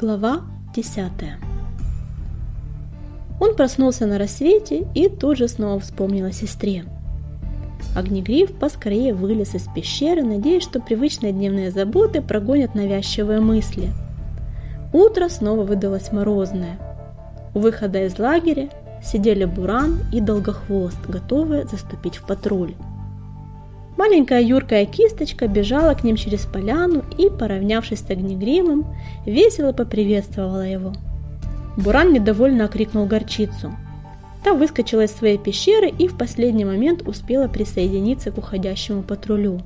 Глава 10 Он проснулся на рассвете и тут же снова вспомнил о сестре. Огнегриф поскорее вылез из пещеры, надеясь, что привычные дневные заботы прогонят навязчивые мысли. Утро снова выдалось морозное. У выхода из лагеря сидели Буран и Долгохвост, готовые заступить в патруль. Маленькая юркая кисточка бежала к ним через поляну и, поравнявшись с огнегримом, весело поприветствовала его. Буран недовольно окрикнул горчицу. Та выскочила из своей пещеры и в последний момент успела присоединиться к уходящему патрулю.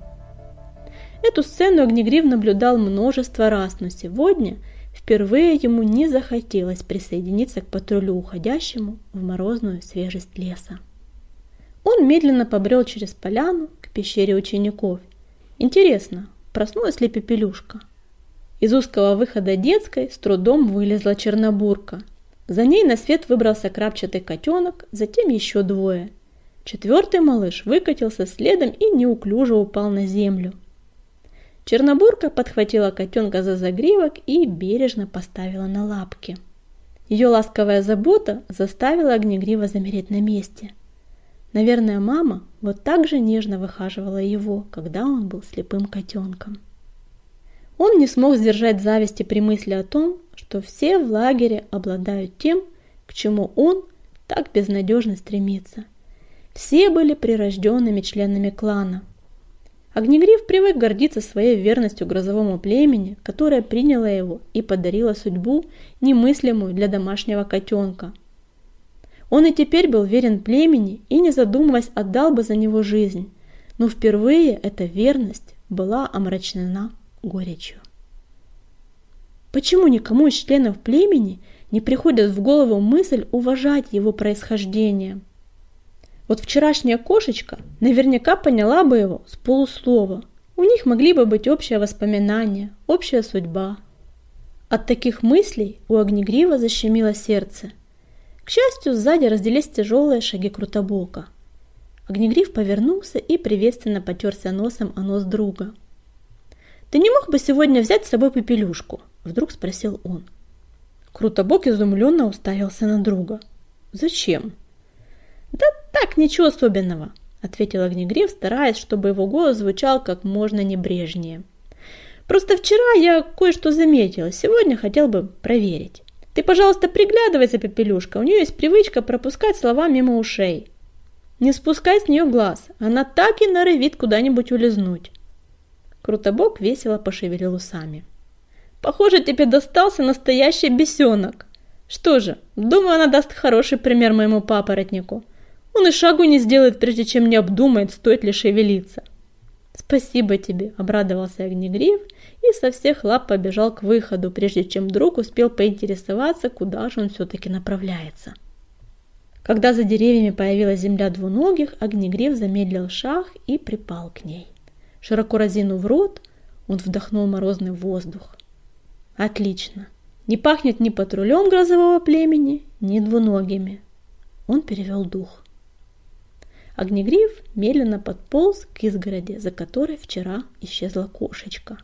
Эту сцену Огнегрив наблюдал множество раз, но сегодня впервые ему не захотелось присоединиться к патрулю, уходящему в морозную свежесть леса. Он медленно побрел через поляну пещере учеников. Интересно, проснулась ли Пепелюшка? Из узкого выхода детской с трудом вылезла Чернобурка. За ней на свет выбрался крапчатый котенок, затем еще двое. Четвертый малыш выкатился следом и неуклюже упал на землю. Чернобурка подхватила котенка за загривок и бережно поставила на лапки. Ее ласковая забота заставила Огнегрива замереть на месте – Наверное, мама вот так же нежно выхаживала его, когда он был слепым котенком. Он не смог сдержать зависти при мысли о том, что все в лагере обладают тем, к чему он так безнадежно стремится. Все были прирожденными членами клана. Огнегриф привык гордиться своей верностью грозовому племени, которое приняло его и подарило судьбу, немыслимую для домашнего котенка – он и теперь был верен племени и, не задумываясь, отдал бы за него жизнь. Но впервые эта верность была омрачена горечью. Почему никому из членов племени не приходит в голову мысль уважать его происхождение? Вот вчерашняя кошечка наверняка поняла бы его с полуслова. У них могли бы быть общие воспоминания, общая судьба. От таких мыслей у Огнегрива защемило сердце – к счастью, сзади разделись тяжелые шаги Крутобока. Огнегриф повернулся и приветственно потерся носом о нос друга. «Ты не мог бы сегодня взять с собой пепелюшку?» – вдруг спросил он. Крутобок изумленно уставился на друга. «Зачем?» «Да так, ничего особенного», – ответил Огнегриф, стараясь, чтобы его голос звучал как можно небрежнее. «Просто вчера я кое-что заметила, сегодня хотел бы проверить». Ты, пожалуйста, приглядывай за Пепелюшкой, у нее есть привычка пропускать слова мимо ушей. Не спускай с нее глаз, она так и норовит куда-нибудь улизнуть. Крутобок весело пошевелил усами. Похоже, тебе достался настоящий бесенок. Что же, думаю, она даст хороший пример моему папоротнику. Он и шагу не сделает, прежде чем не обдумает, стоит ли шевелиться. «Спасибо тебе», – обрадовался Огнегриф и со всех лап побежал к выходу, прежде чем друг успел поинтересоваться, куда же он все-таки направляется. Когда за деревьями появилась земля двуногих, Огнегриф замедлил шаг и припал к ней. Широко разинув рот, он вдохнул морозный воздух. «Отлично! Не пахнет ни патрулем грозового племени, ни двуногими!» Он перевел дух. Огнегриф медленно подполз к изгороди, за которой вчера исчезла кошечка.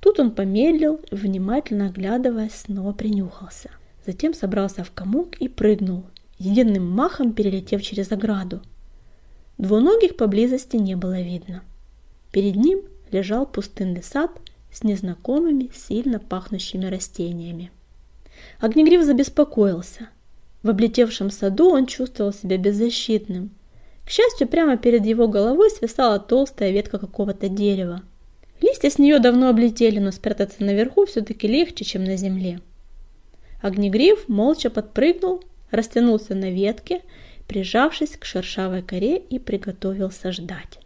Тут он помедлил, внимательно оглядываясь, снова принюхался. Затем собрался в комок и прыгнул, единым махом перелетев через ограду. Двуногих поблизости не было видно. Перед ним лежал пустынный сад с незнакомыми, сильно пахнущими растениями. Огнегриф забеспокоился. В облетевшем саду он чувствовал себя беззащитным – к счастью, прямо перед его головой свисала толстая ветка какого-то дерева. Листья с нее давно облетели, но спрятаться наверху все-таки легче, чем на земле. Огнегриф молча подпрыгнул, растянулся на ветке, прижавшись к шершавой коре и приготовился ждать.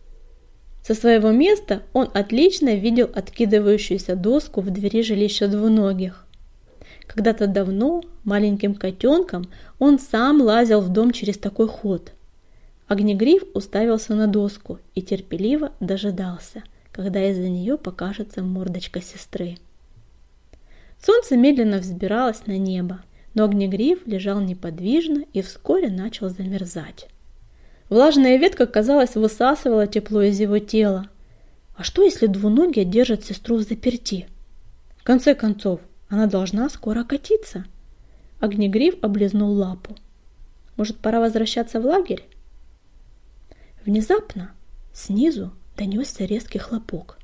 Со своего места он отлично видел откидывающуюся доску в двери жилища двуногих. Когда-то давно, маленьким котенком, он сам лазил в дом через такой ход – Огнегриф уставился на доску и терпеливо дожидался, когда из-за нее покажется мордочка сестры. Солнце медленно взбиралось на небо, но огнегриф лежал неподвижно и вскоре начал замерзать. Влажная ветка, казалось, высасывала тепло из его тела. А что, если двуногие держат сестру в заперти? В конце концов, Она должна скоро катиться. Огнегриф облизнул лапу. Может, пора возвращаться в лагерь? Внезапно снизу донесся резкий хлопок.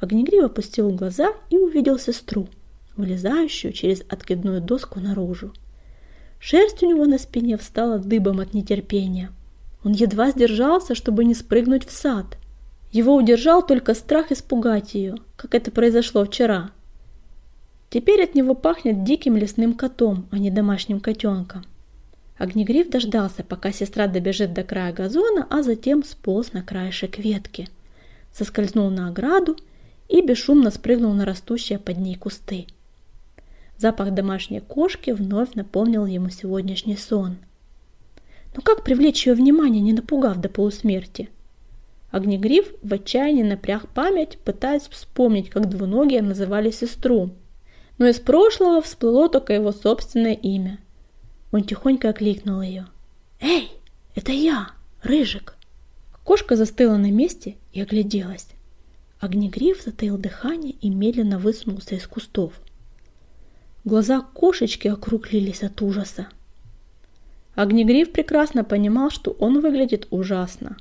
Огнегрив опустил глаза и увидел сестру, вылезающую через откидную доску наружу. Шерсть у него на спине встала дыбом от нетерпения. Он едва сдержался, чтобы не спрыгнуть в сад. Его удержал только страх испугать ее, как это произошло вчера. Теперь от него пахнет диким лесным котом, а не домашним котенком. Огнегриф дождался, пока сестра добежит до края газона, а затем сполз на краешек ветки. Соскользнул на ограду и бесшумно спрыгнул на растущие под ней кусты. Запах домашней кошки вновь напомнил ему сегодняшний сон. Но как привлечь ее внимание, не напугав до полусмерти? Огнегриф в отчаянии напряг память, пытаясь вспомнить, как двуногие называли сестру. Но из прошлого всплыло только его собственное имя – он тихонько окликнул ее. «Эй, это я, Рыжик!» Кошка застыла на месте и огляделась. Огнегриф затаил дыхание и медленно высунулся из кустов. Глаза кошечки округлились от ужаса. Огнегриф прекрасно понимал, что он выглядит ужасно.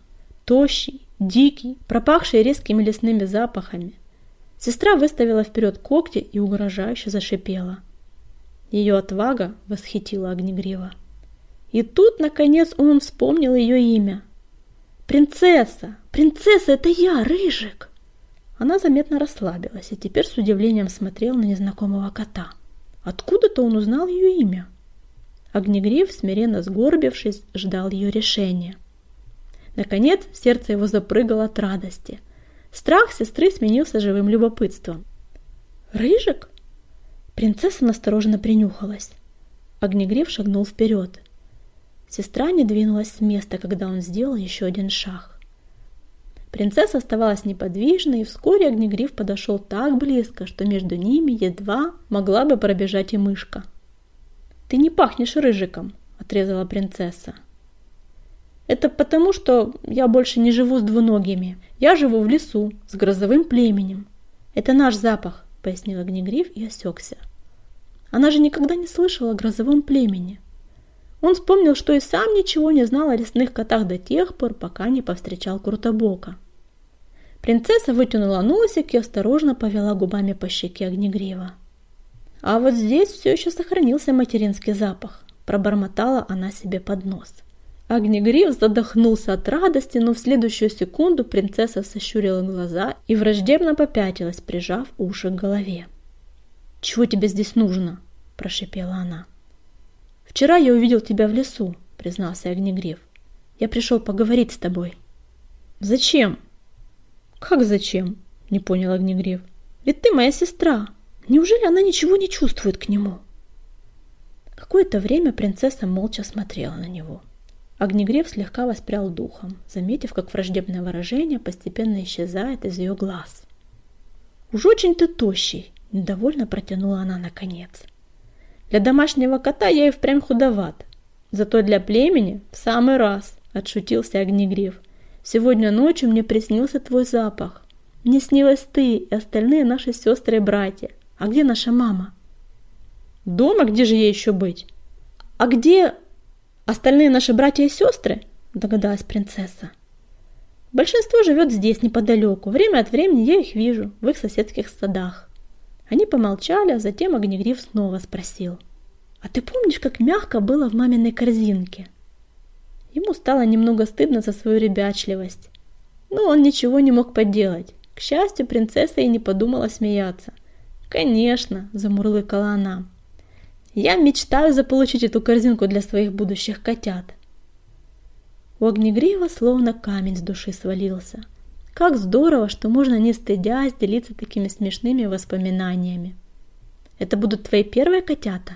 Тощий, дикий, пропахший резкими лесными запахами. Сестра выставила вперед когти и угрожающе зашипела. Ее отвага восхитила Огнегрива. И тут, наконец, он вспомнил ее имя. «Принцесса! Принцесса, это я, Рыжик!» Она заметно расслабилась и теперь с удивлением смотрела на незнакомого кота. Откуда-то он узнал ее имя. Огнегрив, смиренно сгорбившись, ждал ее решения. Наконец, сердце его запрыгало от радости. Страх сестры сменился живым любопытством. «Рыжик?» Принцесса настороженно принюхалась. Огнегрев шагнул вперед. Сестра не двинулась с места, когда он сделал еще один шаг. Принцесса оставалась неподвижной, и вскоре Огнегриф подошел так близко, что между ними едва могла бы пробежать и мышка. «Ты не пахнешь рыжиком», — отрезала принцесса. «Это потому, что я больше не живу с двуногими. Я живу в лесу, с грозовым племенем. Это наш запах пояснил Огнегриф и осекся. Она же никогда не слышала о грозовом племени. Он вспомнил, что и сам ничего не знал о лесных котах до тех пор, пока не повстречал Крутобока. Принцесса вытянула носик и осторожно повела губами по щеке Огнегрива. А вот здесь все еще сохранился материнский запах. Пробормотала она себе под нос. Огнегрив задохнулся от радости, но в следующую секунду принцесса сощурила глаза и враждебно попятилась, прижав уши к голове. «Чего тебе здесь нужно?» – прошипела она. «Вчера я увидел тебя в лесу», – признался Огнегрив. «Я пришел поговорить с тобой». «Зачем?» «Как зачем?» – не понял Огнегрив. «Ведь ты моя сестра. Неужели она ничего не чувствует к нему?» Какое-то время принцесса молча смотрела на него. Огнегрев слегка воспрял духом, заметив, как враждебное выражение постепенно исчезает из ее глаз. «Уж очень ты тощий!» – недовольно протянула она наконец. «Для домашнего кота я и впрямь худоват. Зато для племени в самый раз!» – отшутился Огнегрев. «Сегодня ночью мне приснился твой запах. Мне снилась ты и остальные наши сестры и братья. А где наша мама?» «Дома? Где же ей еще быть?» «А где Остальные наши братья и сестры, догадалась принцесса. Большинство живет здесь, неподалеку. Время от времени я их вижу, в их соседских садах. Они помолчали, а затем Огнегриф снова спросил. «А ты помнишь, как мягко было в маминой корзинке?» Ему стало немного стыдно за свою ребячливость. Но он ничего не мог поделать. К счастью, принцесса и не подумала смеяться. «Конечно», – замурлыкала она, я мечтаю заполучить эту корзинку для своих будущих котят. У Огнегрива словно камень с души свалился. Как здорово, что можно не стыдясь делиться такими смешными воспоминаниями. Это будут твои первые котята?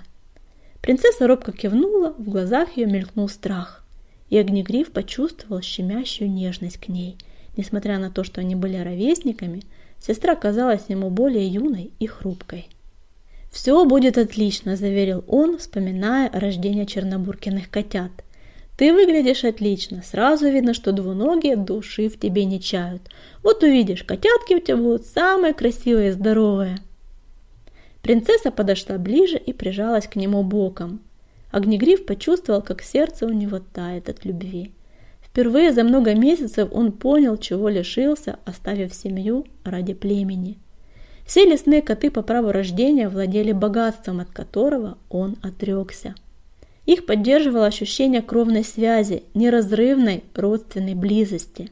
Принцесса робко кивнула, в глазах ее мелькнул страх. И Огнегрив почувствовал щемящую нежность к ней. Несмотря на то, что они были ровесниками, сестра казалась ему более юной и хрупкой. «Все будет отлично», – заверил он, вспоминая рождение чернобуркиных котят. «Ты выглядишь отлично, сразу видно, что двуногие души в тебе не чают. Вот увидишь, котятки у тебя будут самые красивые и здоровые». Принцесса подошла ближе и прижалась к нему боком. Огнегриф почувствовал, как сердце у него тает от любви. Впервые за много месяцев он понял, чего лишился, оставив семью ради племени. Все лесные коты по праву рождения владели богатством, от которого он отрекся. Их поддерживало ощущение кровной связи, неразрывной родственной близости.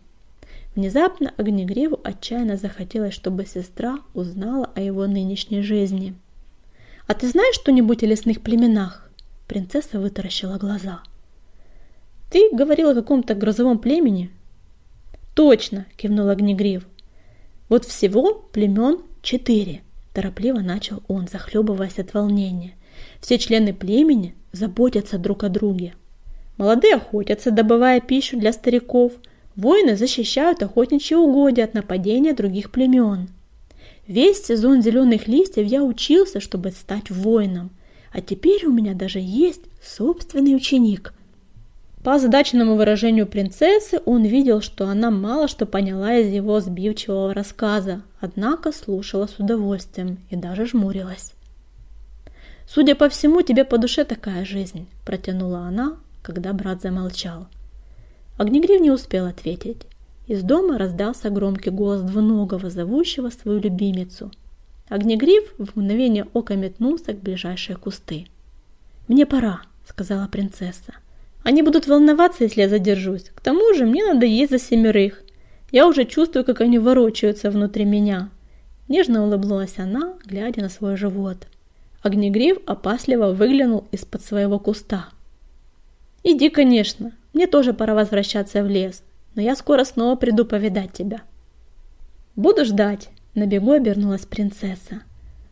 Внезапно Огнегриву отчаянно захотелось, чтобы сестра узнала о его нынешней жизни. «А ты знаешь что-нибудь о лесных племенах?» Принцесса вытаращила глаза – ты говорил о каком-то грозовом племени? Точно, кивнул Огнегрив. Вот всего племен четыре, торопливо начал он, захлебываясь от волнения. Все члены племени заботятся друг о друге. Молодые охотятся, добывая пищу для стариков. Воины защищают охотничьи угодья от нападения других племен. Весь сезон зеленых листьев я учился, чтобы стать воином. А теперь у меня даже есть собственный ученик – по озадаченному выражению принцессы он видел, что она мало что поняла из его сбивчивого рассказа, однако слушала с удовольствием и даже жмурилась. «Судя по всему, тебе по душе такая жизнь», – протянула она, когда брат замолчал. Огнегрив не успел ответить. Из дома раздался громкий голос двуногого, зовущего свою любимицу. Огнегрив в мгновение ока метнулся к ближайшие кусты. «Мне пора», – сказала принцесса. Они будут волноваться, если я задержусь. К тому же мне надо есть за семерых. Я уже чувствую, как они ворочаются внутри меня. Нежно улыбнулась она, глядя на свой живот. Огнегрив опасливо выглянул из-под своего куста. «Иди, конечно. Мне тоже пора возвращаться в лес. Но я скоро снова приду повидать тебя». «Буду ждать», – на бегу обернулась принцесса.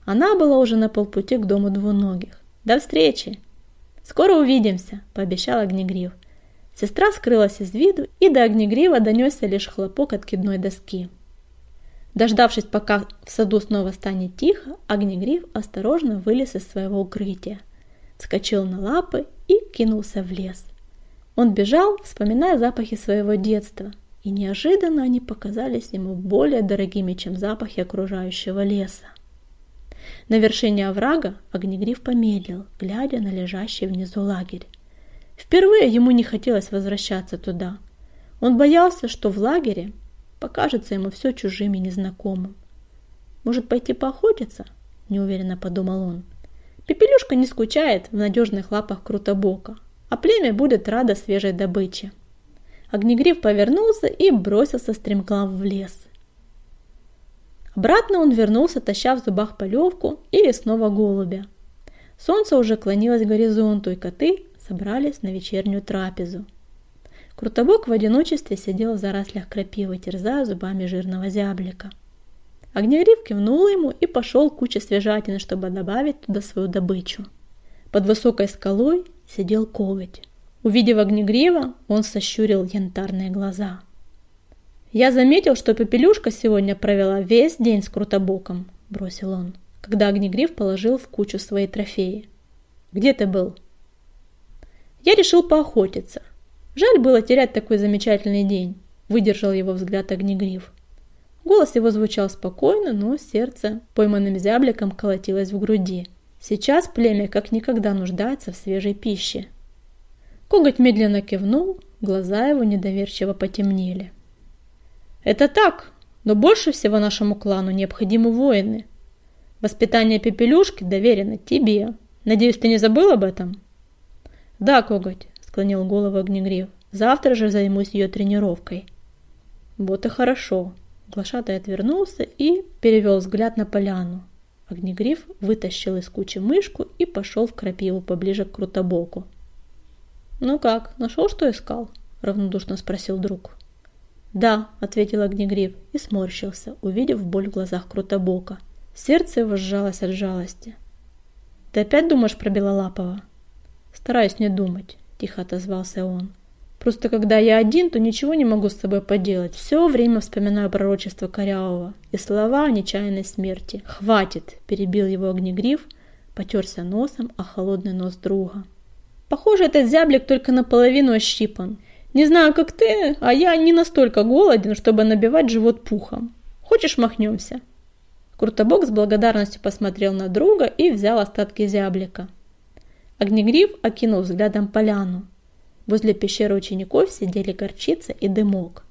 Она была уже на полпути к дому двуногих. «До встречи!» «Скоро увидимся», – пообещал Огнегрив. Сестра скрылась из виду, и до Огнегрива донесся лишь хлопок откидной доски. Дождавшись, пока в саду снова станет тихо, Огнегрив осторожно вылез из своего укрытия, вскочил на лапы и кинулся в лес. Он бежал, вспоминая запахи своего детства, и неожиданно они показались ему более дорогими, чем запахи окружающего леса. На вершине оврага Огнегриф помедлил, глядя на лежащий внизу лагерь. Впервые ему не хотелось возвращаться туда. Он боялся, что в лагере покажется ему все чужим и незнакомым. «Может, пойти поохотиться?» – неуверенно подумал он. Пепелюшка не скучает в надежных лапах Крутобока, а племя будет радо свежей добыче. Огнегриф повернулся и бросился стремглав в лес. Обратно он вернулся, таща в зубах полевку и лесного голубя. Солнце уже клонилось к горизонту, и коты собрались на вечернюю трапезу. Крутобок в одиночестве сидел в зарослях крапивы, терзая зубами жирного зяблика. Огнегриф кивнул ему и пошел куче свежатины, чтобы добавить туда свою добычу. Под высокой скалой сидел коготь. Увидев огнегрива, он сощурил янтарные глаза – «Я заметил, что Пепелюшка сегодня провела весь день с Крутобоком», – бросил он, когда Огнегриф положил в кучу свои трофеи. «Где ты был?» «Я решил поохотиться. Жаль было терять такой замечательный день», – выдержал его взгляд Огнегриф. Голос его звучал спокойно, но сердце пойманным зябликом колотилось в груди. Сейчас племя как никогда нуждается в свежей пище. Коготь медленно кивнул, глаза его недоверчиво потемнели. Это так, но больше всего нашему клану необходимы воины. Воспитание Пепелюшки доверено тебе. Надеюсь, ты не забыл об этом? Да, Коготь, склонил голову Огнегрив. Завтра же займусь ее тренировкой. Вот и хорошо. Глашатай отвернулся и перевел взгляд на поляну. Огнегриф вытащил из кучи мышку и пошел в крапиву поближе к Крутобоку. «Ну как, нашел, что искал?» – равнодушно спросил друг. «Да», — ответил Огнегрив и сморщился, увидев боль в глазах Крутобока. Сердце его сжалось от жалости. «Ты опять думаешь про Белолапова?» «Стараюсь не думать», — тихо отозвался он. «Просто когда я один, то ничего не могу с собой поделать. Все время вспоминаю пророчество Корявого и слова о нечаянной смерти. Хватит!» — перебил его Огнегрив, потерся носом о холодный нос друга. «Похоже, этот зяблик только наполовину ощипан. Не знаю, как ты, а я не настолько голоден, чтобы набивать живот пухом. Хочешь, махнемся?» Крутобок с благодарностью посмотрел на друга и взял остатки зяблика. Огнегриф окинул взглядом поляну. Возле пещеры учеников сидели горчица и дымок.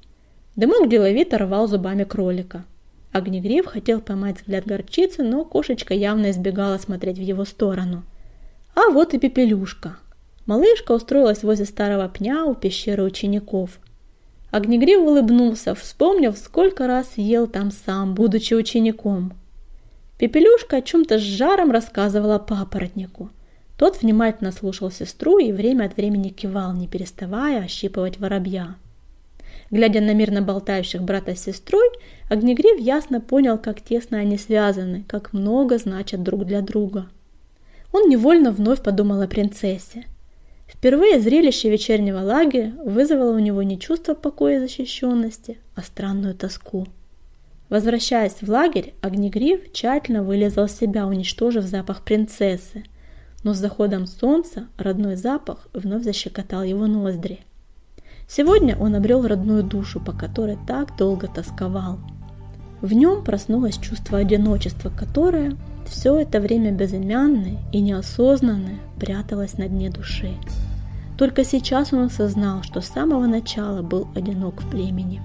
Дымок деловито рвал зубами кролика. Огнегриф хотел поймать взгляд горчицы, но кошечка явно избегала смотреть в его сторону. А вот и Пепелюшка. Малышка устроилась возле старого пня у пещеры учеников. Огнегриф улыбнулся, вспомнив, сколько раз ел там сам, будучи учеником. Пепелюшка о чем-то с жаром рассказывала папоротнику. Тот внимательно слушал сестру и время от времени кивал, не переставая ощипывать воробья. Глядя на мирно болтающих брата с сестрой, Огнегриф ясно понял, как тесно они связаны, как много значат друг для друга. Он невольно вновь подумал о принцессе – Впервые зрелище вечернего лагеря вызвало у него не чувство покоя и защищенности, а странную тоску. Возвращаясь в лагерь, Огнегриф тщательно вылезал себя, уничтожив запах принцессы. Но с заходом солнца родной запах вновь защекотал его ноздри. Сегодня он обрел родную душу, по которой так долго тосковал. В нем проснулось чувство одиночества, которое все это время безымянное и неосознанное пряталось на дне души. Только сейчас он осознал, что с самого начала был одинок в племени.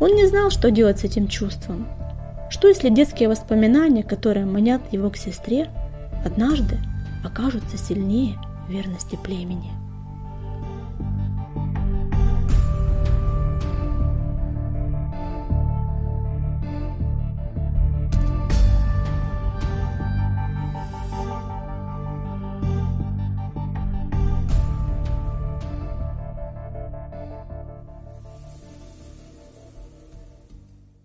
Он не знал, что делать с этим чувством. Что если детские воспоминания, которые манят его к сестре, однажды окажутся сильнее верности племени?